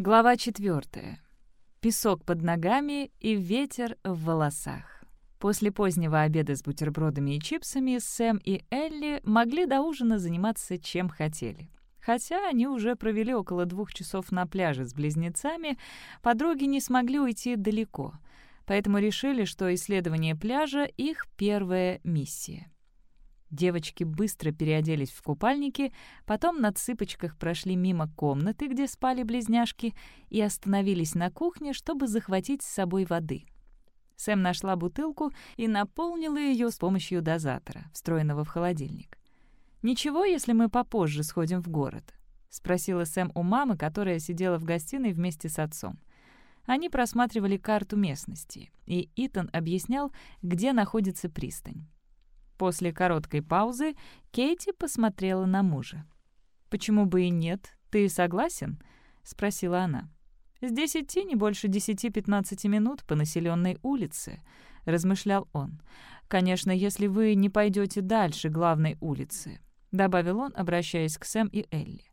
Глава четвертая. Песок под ногами и ветер в волосах. После позднего обеда с бутербродами и чипсами Сэм и Элли могли до ужина заниматься чем хотели. Хотя они уже провели около двух часов на пляже с близнецами, подруги не смогли уйти далеко, поэтому решили, что исследование пляжа — их первая миссия. Девочки быстро переоделись в купальники, потом на цыпочках прошли мимо комнаты, где спали близняшки, и остановились на кухне, чтобы захватить с собой воды. Сэм нашла бутылку и наполнила ее с помощью дозатора, встроенного в холодильник. «Ничего, если мы попозже сходим в город?» — спросила Сэм у мамы, которая сидела в гостиной вместе с отцом. Они просматривали карту местности, и Итан объяснял, где находится пристань. После короткой паузы Кейти посмотрела на мужа. «Почему бы и нет? Ты согласен?» — спросила она. «Здесь идти не больше 10-15 минут по населенной улице», — размышлял он. «Конечно, если вы не пойдете дальше главной улицы», — добавил он, обращаясь к Сэм и Элли.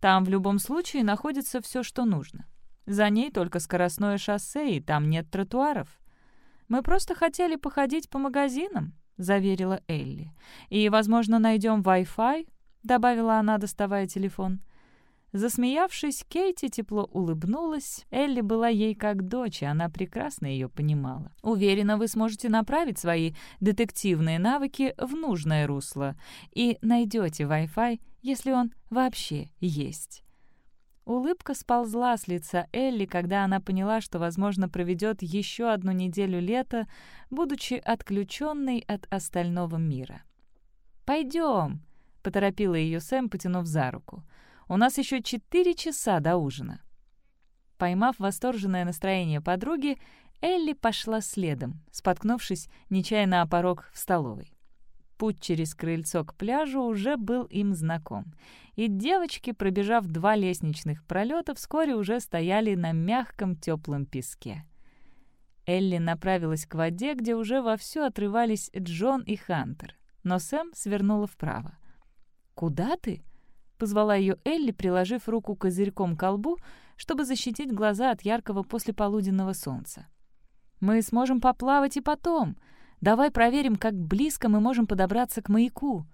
«Там в любом случае находится все, что нужно. За ней только скоростное шоссе, и там нет тротуаров. Мы просто хотели походить по магазинам», — заверила Элли. «И, возможно, найдем Wi-Fi», — добавила она, доставая телефон. Засмеявшись, Кейти тепло улыбнулась. Элли была ей как дочь, и она прекрасно ее понимала. «Уверена, вы сможете направить свои детективные навыки в нужное русло и найдете Wi-Fi, если он вообще есть». Улыбка сползла с лица Элли, когда она поняла, что, возможно, проведет еще одну неделю лета, будучи отключенной от остального мира. «Пойдем», — поторопила ее Сэм, потянув за руку. «У нас еще четыре часа до ужина». Поймав восторженное настроение подруги, Элли пошла следом, споткнувшись нечаянно о порог в столовой. Путь через крыльцо к пляжу уже был им знаком, и девочки, пробежав два лестничных пролета, вскоре уже стояли на мягком теплом песке. Элли направилась к воде, где уже вовсю отрывались Джон и Хантер, но Сэм свернула вправо. «Куда ты?» — позвала ее Элли, приложив руку козырьком к колбу, чтобы защитить глаза от яркого послеполуденного солнца. «Мы сможем поплавать и потом. Давай проверим, как близко мы можем подобраться к маяку».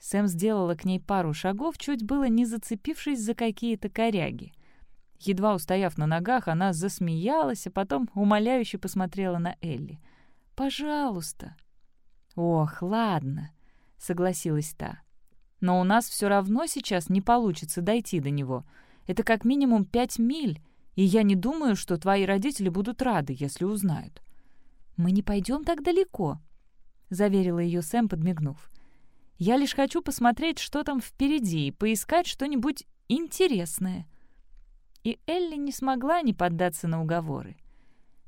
Сэм сделала к ней пару шагов, чуть было не зацепившись за какие-то коряги. Едва устояв на ногах, она засмеялась, а потом умоляюще посмотрела на Элли. «Пожалуйста». «Ох, ладно», — согласилась та. «Но у нас все равно сейчас не получится дойти до него. Это как минимум пять миль, и я не думаю, что твои родители будут рады, если узнают». «Мы не пойдем так далеко», — заверила ее Сэм, подмигнув. «Я лишь хочу посмотреть, что там впереди, и поискать что-нибудь интересное». И Элли не смогла не поддаться на уговоры.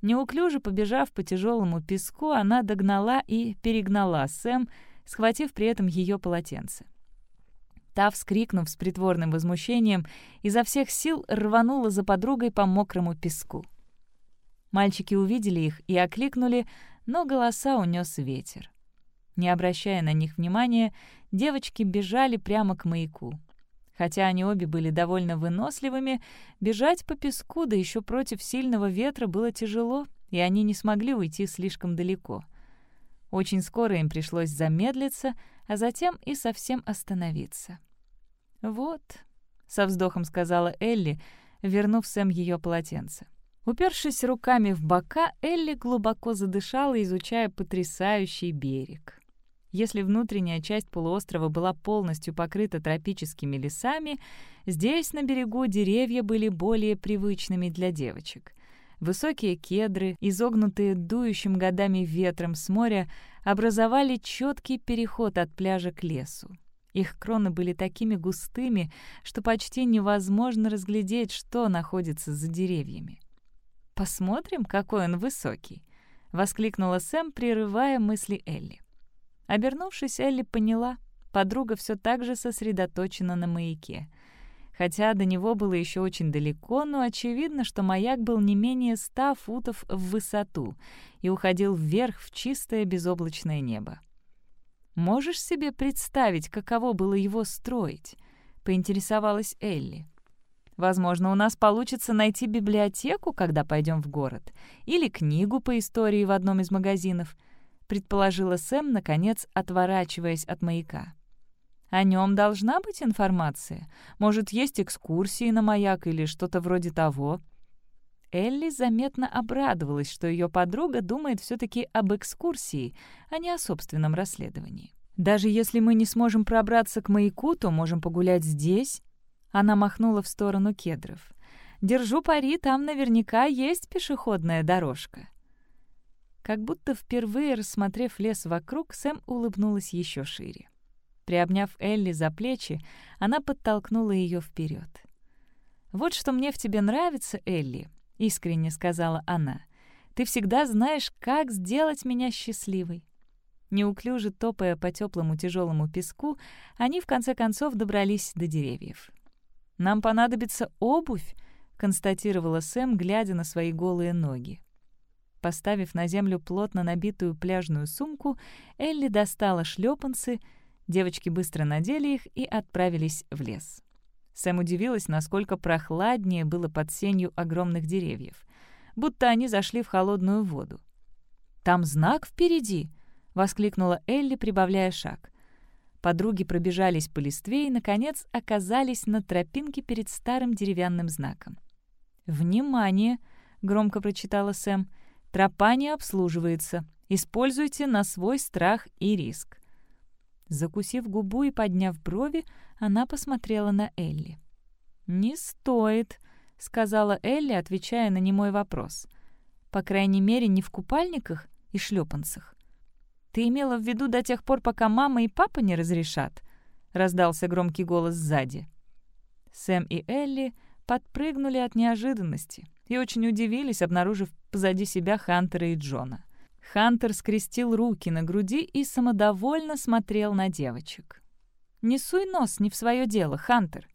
Неуклюже побежав по тяжелому песку, она догнала и перегнала Сэм, схватив при этом ее полотенце. Та, вскрикнув с притворным возмущением, изо всех сил рванула за подругой по мокрому песку. Мальчики увидели их и окликнули, но голоса унес ветер. Не обращая на них внимания, девочки бежали прямо к маяку. Хотя они обе были довольно выносливыми, бежать по песку, да еще против сильного ветра, было тяжело, и они не смогли уйти слишком далеко. Очень скоро им пришлось замедлиться, а затем и совсем остановиться. «Вот», — со вздохом сказала Элли, вернув Сэм ее полотенце. Упершись руками в бока, Элли глубоко задышала, изучая потрясающий берег. Если внутренняя часть полуострова была полностью покрыта тропическими лесами, здесь, на берегу, деревья были более привычными для девочек. Высокие кедры, изогнутые дующим годами ветром с моря, образовали четкий переход от пляжа к лесу. Их кроны были такими густыми, что почти невозможно разглядеть, что находится за деревьями. «Посмотрим, какой он высокий!» — воскликнула Сэм, прерывая мысли Элли. Обернувшись, Элли поняла, подруга все так же сосредоточена на маяке. Хотя до него было еще очень далеко, но очевидно, что маяк был не менее ста футов в высоту и уходил вверх в чистое безоблачное небо. «Можешь себе представить, каково было его строить?» — поинтересовалась Элли. Возможно, у нас получится найти библиотеку, когда пойдем в город, или книгу по истории в одном из магазинов», — предположила Сэм, наконец, отворачиваясь от маяка. «О нем должна быть информация. Может, есть экскурсии на маяк или что-то вроде того». Элли заметно обрадовалась, что ее подруга думает все таки об экскурсии, а не о собственном расследовании. «Даже если мы не сможем пробраться к маяку, то можем погулять здесь». Она махнула в сторону кедров. «Держу пари, там наверняка есть пешеходная дорожка». Как будто впервые рассмотрев лес вокруг, Сэм улыбнулась еще шире. Приобняв Элли за плечи, она подтолкнула ее вперед. «Вот что мне в тебе нравится, Элли искренне сказала она. «Ты всегда знаешь, как сделать меня счастливой». Неуклюже топая по теплому тяжелому песку, они в конце концов добрались до деревьев. «Нам понадобится обувь», — констатировала Сэм, глядя на свои голые ноги. Поставив на землю плотно набитую пляжную сумку, Элли достала шлепанцы, девочки быстро надели их и отправились в лес. Сэм удивилась, насколько прохладнее было под сенью огромных деревьев. Будто они зашли в холодную воду. «Там знак впереди!» — воскликнула Элли, прибавляя шаг. Подруги пробежались по листве и, наконец, оказались на тропинке перед старым деревянным знаком. «Внимание!» — громко прочитала Сэм. «Тропа не обслуживается. Используйте на свой страх и риск». Закусив губу и подняв брови, она посмотрела на Элли. «Не стоит», — сказала Элли, отвечая на немой вопрос. «По крайней мере, не в купальниках и шлепанцах». «Ты имела в виду до тех пор, пока мама и папа не разрешат?» — раздался громкий голос сзади. Сэм и Элли подпрыгнули от неожиданности и очень удивились, обнаружив позади себя Хантера и Джона. Хантер скрестил руки на груди и самодовольно смотрел на девочек. «Не суй нос не в свое дело, Хантер!»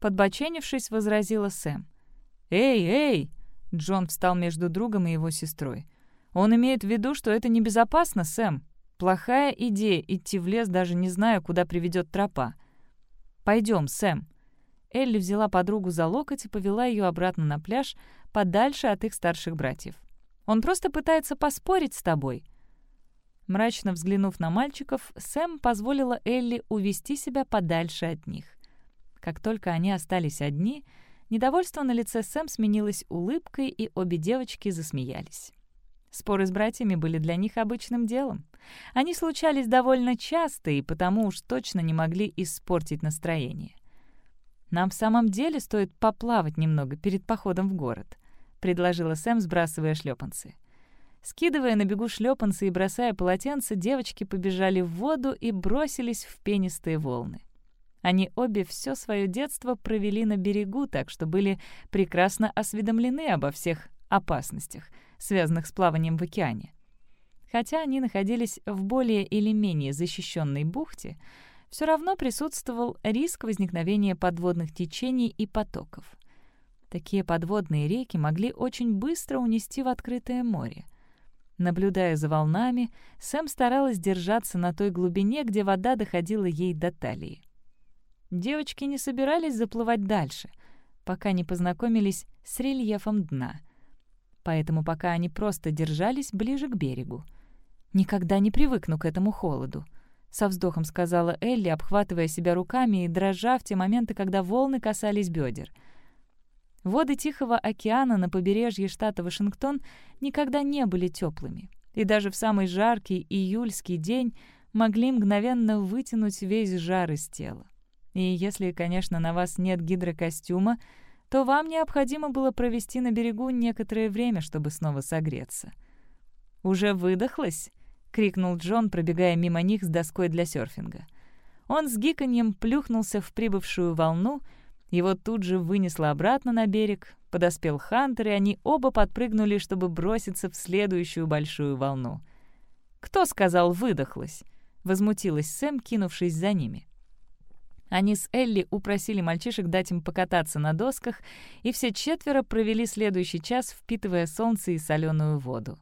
Подбоченившись, возразила Сэм. «Эй, эй!» Джон встал между другом и его сестрой. «Он имеет в виду, что это небезопасно, Сэм. Плохая идея идти в лес, даже не зная, куда приведет тропа. Пойдем, Сэм». Элли взяла подругу за локоть и повела ее обратно на пляж, подальше от их старших братьев. Он просто пытается поспорить с тобой». Мрачно взглянув на мальчиков, Сэм позволила Элли увести себя подальше от них. Как только они остались одни, недовольство на лице Сэм сменилось улыбкой, и обе девочки засмеялись. Споры с братьями были для них обычным делом. Они случались довольно часто и потому уж точно не могли испортить настроение. «Нам в самом деле стоит поплавать немного перед походом в город», — предложила Сэм, сбрасывая шлепанцы. Скидывая на бегу шлепанцы и бросая полотенце, девочки побежали в воду и бросились в пенистые волны. Они обе все свое детство провели на берегу, так что были прекрасно осведомлены обо всех опасностях, связанных с плаванием в океане. Хотя они находились в более или менее защищенной бухте, все равно присутствовал риск возникновения подводных течений и потоков. Такие подводные реки могли очень быстро унести в открытое море. Наблюдая за волнами, Сэм старалась держаться на той глубине, где вода доходила ей до талии. Девочки не собирались заплывать дальше, пока не познакомились с рельефом дна. Поэтому пока они просто держались ближе к берегу. «Никогда не привыкну к этому холоду», — со вздохом сказала Элли, обхватывая себя руками и дрожа в те моменты, когда волны касались бедер — Воды Тихого океана на побережье штата Вашингтон никогда не были теплыми, и даже в самый жаркий июльский день могли мгновенно вытянуть весь жар из тела. И если, конечно, на вас нет гидрокостюма, то вам необходимо было провести на берегу некоторое время, чтобы снова согреться. «Уже выдохлась?» — крикнул Джон, пробегая мимо них с доской для серфинга. Он с гиканьем плюхнулся в прибывшую волну — его тут же вынесло обратно на берег, подоспел Хантер, и они оба подпрыгнули, чтобы броситься в следующую большую волну. «Кто сказал «выдохлась»?» — возмутилась Сэм, кинувшись за ними. Они с Элли упросили мальчишек дать им покататься на досках, и все четверо провели следующий час, впитывая солнце и соленую воду.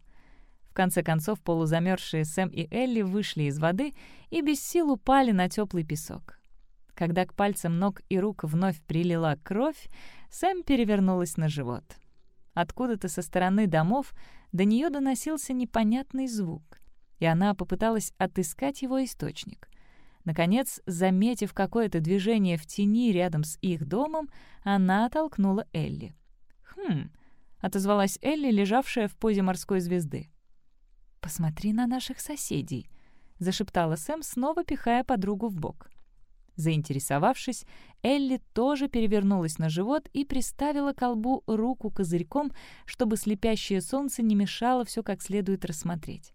В конце концов, полузамерзшие Сэм и Элли вышли из воды и без сил упали на теплый песок. Когда к пальцам ног и рук вновь прилила кровь, Сэм перевернулась на живот. Откуда-то со стороны домов до нее доносился непонятный звук, и она попыталась отыскать его источник. Наконец, заметив какое-то движение в тени рядом с их домом, она оттолкнула Элли. «Хм», — отозвалась Элли, лежавшая в позе морской звезды. «Посмотри на наших соседей», — зашептала Сэм, снова пихая подругу в бок. Заинтересовавшись, Элли тоже перевернулась на живот и приставила к колбу руку козырьком, чтобы слепящее солнце не мешало все как следует рассмотреть.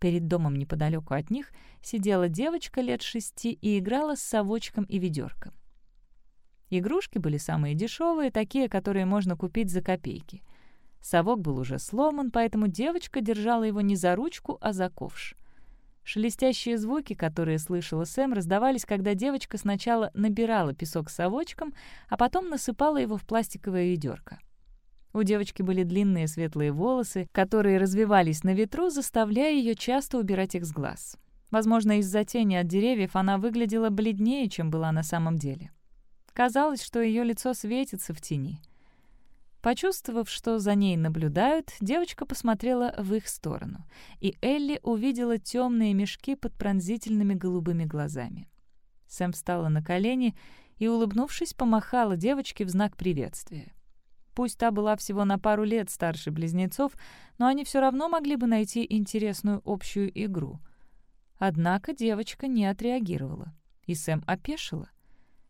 Перед домом неподалеку от них сидела девочка лет шести и играла с совочком и ведерком. Игрушки были самые дешевые, такие, которые можно купить за копейки. Совок был уже сломан, поэтому девочка держала его не за ручку, а за ковш. Шелестящие звуки, которые слышала Сэм, раздавались, когда девочка сначала набирала песок совочком, а потом насыпала его в пластиковое ведерко. У девочки были длинные светлые волосы, которые развивались на ветру, заставляя ее часто убирать их с глаз. Возможно, из-за тени от деревьев она выглядела бледнее, чем была на самом деле. Казалось, что ее лицо светится в тени. Почувствовав, что за ней наблюдают, девочка посмотрела в их сторону, и Элли увидела темные мешки под пронзительными голубыми глазами. Сэм встала на колени и, улыбнувшись, помахала девочке в знак приветствия. Пусть та была всего на пару лет старше близнецов, но они все равно могли бы найти интересную общую игру. Однако девочка не отреагировала, и Сэм опешила.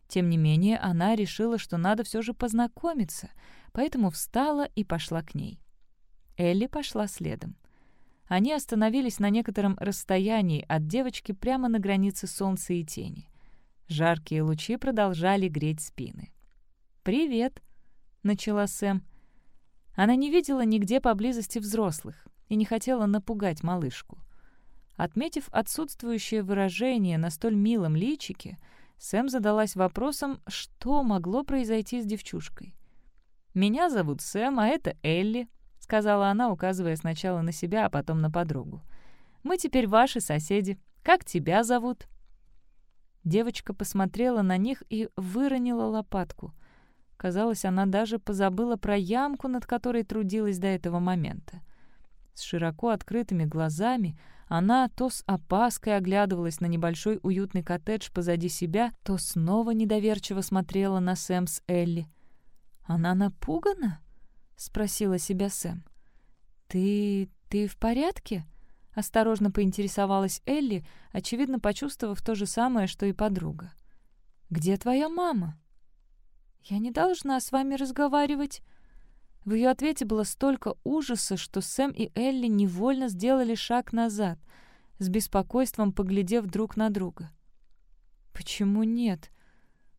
Тем не менее, она решила, что надо все же познакомиться, поэтому встала и пошла к ней. Элли пошла следом. Они остановились на некотором расстоянии от девочки прямо на границе солнца и тени. Жаркие лучи продолжали греть спины. «Привет», — начала Сэм. Она не видела нигде поблизости взрослых и не хотела напугать малышку. Отметив отсутствующее выражение на столь милом личике, Сэм задалась вопросом, что могло произойти с девчушкой. «Меня зовут Сэм, а это Элли», — сказала она, указывая сначала на себя, а потом на подругу. «Мы теперь ваши соседи. Как тебя зовут?» Девочка посмотрела на них и выронила лопатку. Казалось, она даже позабыла про ямку, над которой трудилась до этого момента. С широко открытыми глазами она то с опаской оглядывалась на небольшой уютный коттедж позади себя, то снова недоверчиво смотрела на Сэм с Элли. «Она напугана?» — спросила себя Сэм. «Ты... ты в порядке?» — осторожно поинтересовалась Элли, очевидно почувствовав то же самое, что и подруга. «Где твоя мама?» «Я не должна с вами разговаривать», в ее ответе было столько ужаса, что Сэм и Элли невольно сделали шаг назад, с беспокойством поглядев друг на друга. «Почему нет?»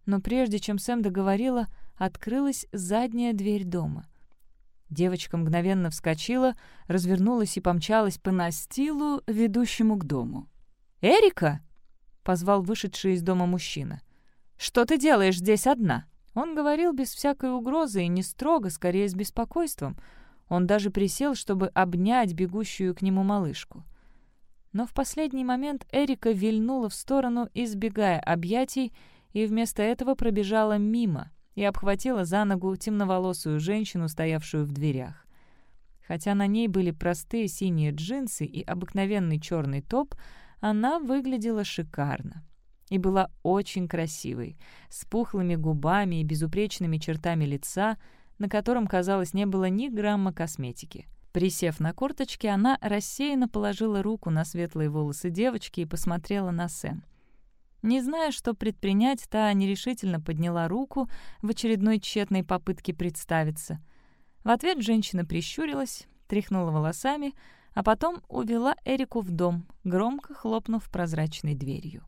Но прежде чем Сэм договорила, открылась задняя дверь дома. Девочка мгновенно вскочила, развернулась и помчалась по настилу, ведущему к дому. «Эрика!» — позвал вышедший из дома мужчина. «Что ты делаешь здесь одна?» Он говорил без всякой угрозы и не строго, скорее с беспокойством. Он даже присел, чтобы обнять бегущую к нему малышку. Но в последний момент Эрика вильнула в сторону, избегая объятий, и вместо этого пробежала мимо и обхватила за ногу темноволосую женщину, стоявшую в дверях. Хотя на ней были простые синие джинсы и обыкновенный черный топ, она выглядела шикарно и была очень красивой, с пухлыми губами и безупречными чертами лица, на котором, казалось, не было ни грамма косметики. Присев на корточки, она рассеянно положила руку на светлые волосы девочки и посмотрела на Сэм. Не зная, что предпринять, та нерешительно подняла руку в очередной тщетной попытке представиться. В ответ женщина прищурилась, тряхнула волосами, а потом увела Эрику в дом, громко хлопнув прозрачной дверью.